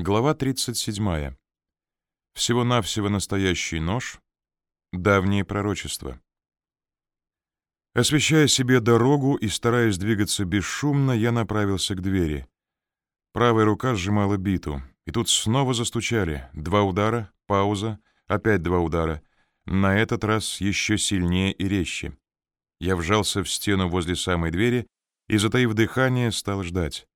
Глава 37. Всего-навсего настоящий нож. Давние пророчества. Освещая себе дорогу и стараясь двигаться бесшумно, я направился к двери. Правая рука сжимала биту, и тут снова застучали. Два удара, пауза, опять два удара. На этот раз еще сильнее и резче. Я вжался в стену возле самой двери и, затаив дыхание, стал ждать.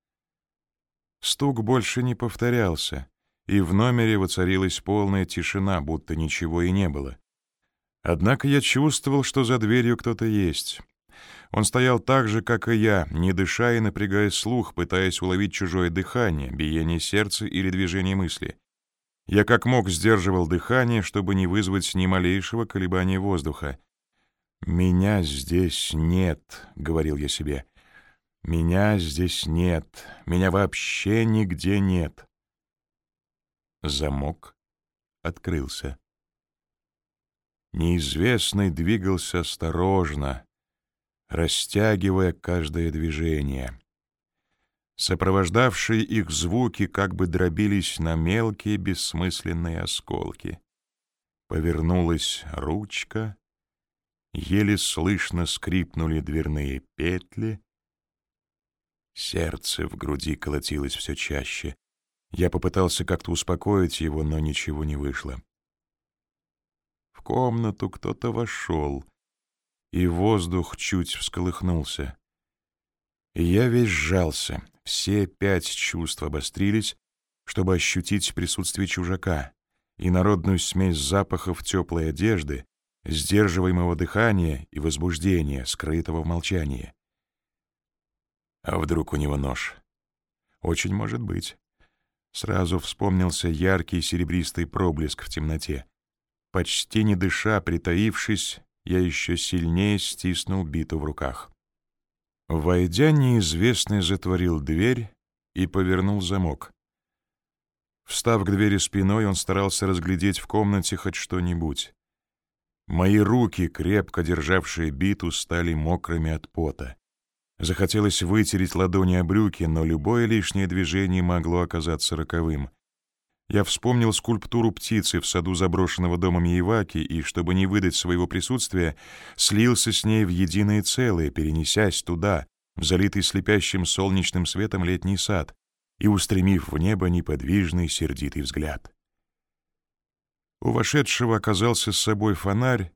Стук больше не повторялся, и в номере воцарилась полная тишина, будто ничего и не было. Однако я чувствовал, что за дверью кто-то есть. Он стоял так же, как и я, не дыша и напрягая слух, пытаясь уловить чужое дыхание, биение сердца или движение мысли. Я как мог сдерживал дыхание, чтобы не вызвать ни малейшего колебания воздуха. «Меня здесь нет», — говорил я себе. Меня здесь нет, меня вообще нигде нет. Замок открылся. Неизвестный двигался осторожно, растягивая каждое движение. Сопровождавшие их звуки как бы дробились на мелкие бессмысленные осколки. Повернулась ручка, еле слышно скрипнули дверные петли, Сердце в груди колотилось все чаще. Я попытался как-то успокоить его, но ничего не вышло. В комнату кто-то вошел, и воздух чуть всколыхнулся. Я весь сжался, все пять чувств обострились, чтобы ощутить присутствие чужака и народную смесь запахов теплой одежды, сдерживаемого дыхания и возбуждения, скрытого в молчании. А вдруг у него нож? Очень может быть. Сразу вспомнился яркий серебристый проблеск в темноте. Почти не дыша, притаившись, я еще сильнее стиснул биту в руках. Войдя, неизвестный затворил дверь и повернул замок. Встав к двери спиной, он старался разглядеть в комнате хоть что-нибудь. Мои руки, крепко державшие биту, стали мокрыми от пота. Захотелось вытереть ладони о брюки, но любое лишнее движение могло оказаться роковым. Я вспомнил скульптуру птицы в саду заброшенного дома Миеваки и, чтобы не выдать своего присутствия, слился с ней в единое целое, перенесясь туда, в залитый слепящим солнечным светом летний сад, и устремив в небо неподвижный сердитый взгляд. У вошедшего оказался с собой фонарь,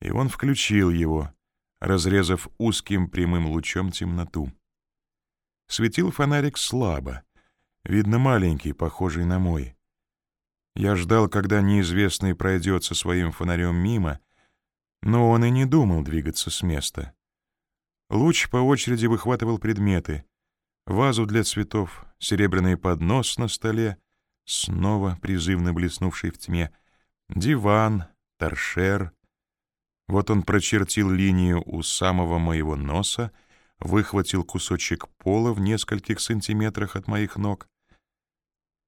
и он включил его — разрезав узким прямым лучом темноту. Светил фонарик слабо, видно маленький, похожий на мой. Я ждал, когда неизвестный пройдет со своим фонарем мимо, но он и не думал двигаться с места. Луч по очереди выхватывал предметы. Вазу для цветов, серебряный поднос на столе, снова призывно блеснувший в тьме, диван, торшер, вот он прочертил линию у самого моего носа, выхватил кусочек пола в нескольких сантиметрах от моих ног.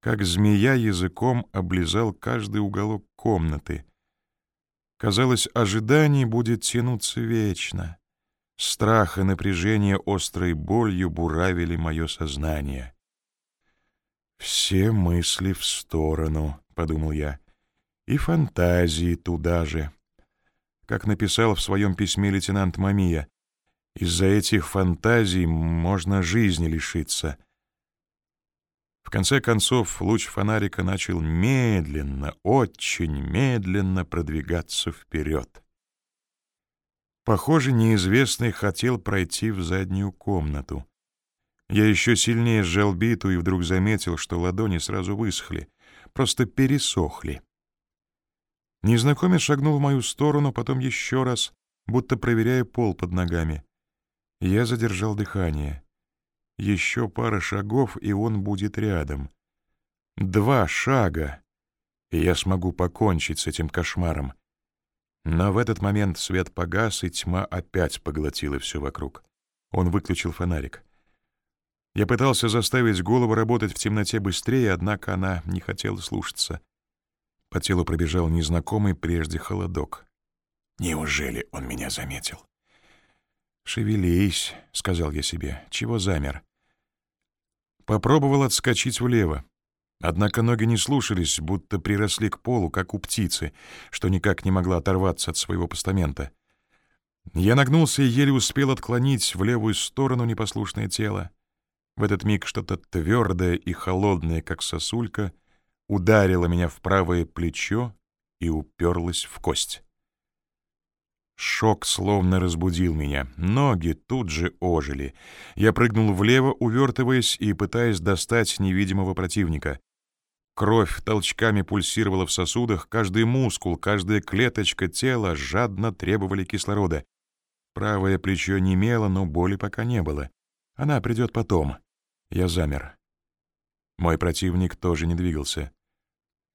Как змея языком облизал каждый уголок комнаты. Казалось, ожидание будет тянуться вечно. Страх и напряжение острой болью буравили мое сознание. «Все мысли в сторону», — подумал я, — «и фантазии туда же» как написал в своем письме лейтенант Мамия. Из-за этих фантазий можно жизни лишиться. В конце концов, луч фонарика начал медленно, очень медленно продвигаться вперед. Похоже, неизвестный хотел пройти в заднюю комнату. Я еще сильнее сжал биту и вдруг заметил, что ладони сразу высохли, просто пересохли. Незнакомец шагнул в мою сторону, потом еще раз, будто проверяя пол под ногами. Я задержал дыхание. Еще пара шагов, и он будет рядом. Два шага, и я смогу покончить с этим кошмаром. Но в этот момент свет погас, и тьма опять поглотила все вокруг. Он выключил фонарик. Я пытался заставить голову работать в темноте быстрее, однако она не хотела слушаться. По телу пробежал незнакомый прежде холодок. Неужели он меня заметил? «Шевелись», — сказал я себе. «Чего замер?» Попробовал отскочить влево. Однако ноги не слушались, будто приросли к полу, как у птицы, что никак не могла оторваться от своего постамента. Я нагнулся и еле успел отклонить в левую сторону непослушное тело. В этот миг что-то твердое и холодное, как сосулька, ударило меня в правое плечо и уперлось в кость. Шок словно разбудил меня. Ноги тут же ожили. Я прыгнул влево, увертываясь и пытаясь достать невидимого противника. Кровь толчками пульсировала в сосудах, каждый мускул, каждая клеточка тела жадно требовали кислорода. Правое плечо немело, но боли пока не было. Она придет потом. Я замер. Мой противник тоже не двигался.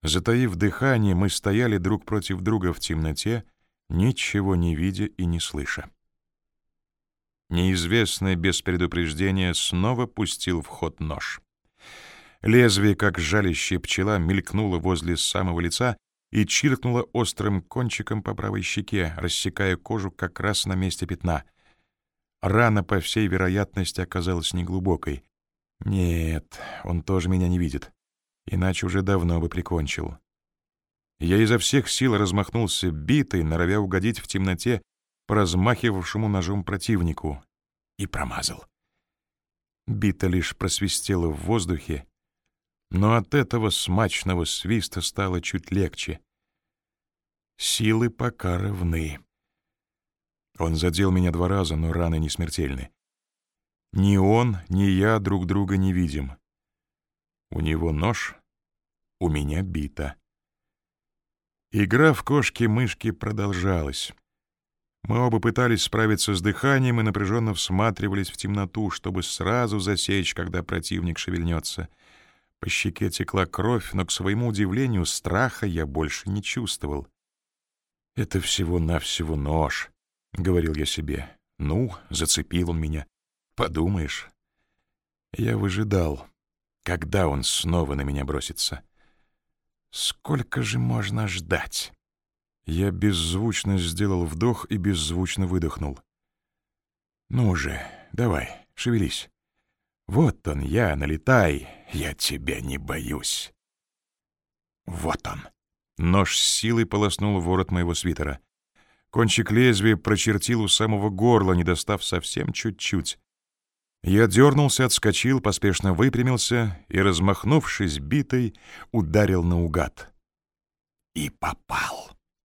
Затаив дыхание, мы стояли друг против друга в темноте, ничего не видя и не слыша. Неизвестный без предупреждения снова пустил в ход нож. Лезвие, как жалящая пчела, мелькнуло возле самого лица и чиркнуло острым кончиком по правой щеке, рассекая кожу как раз на месте пятна. Рана, по всей вероятности, оказалась неглубокой. Нет, он тоже меня не видит, иначе уже давно бы прикончил. Я изо всех сил размахнулся битой, норовя угодить в темноте размахивавшему ножом противнику, и промазал. Бита лишь просвистела в воздухе, но от этого смачного свиста стало чуть легче. Силы пока равны. Он задел меня два раза, но раны не смертельны. Ни он, ни я друг друга не видим. У него нож, у меня бита. Игра в кошки-мышки продолжалась. Мы оба пытались справиться с дыханием и напряженно всматривались в темноту, чтобы сразу засечь, когда противник шевельнется. По щеке текла кровь, но, к своему удивлению, страха я больше не чувствовал. «Это всего-навсего нож», — говорил я себе. «Ну, зацепил он меня. Подумаешь». Я выжидал, когда он снова на меня бросится. Сколько же можно ждать? Я беззвучно сделал вдох и беззвучно выдохнул. Ну же, давай, шевелись. Вот он, я, налетай, я тебя не боюсь. Вот он. Нож с силой полоснул ворот моего свитера. Кончик лезвия прочертил у самого горла, не достав совсем чуть-чуть. Я дернулся, отскочил, поспешно выпрямился и, размахнувшись битой, ударил наугад. И попал.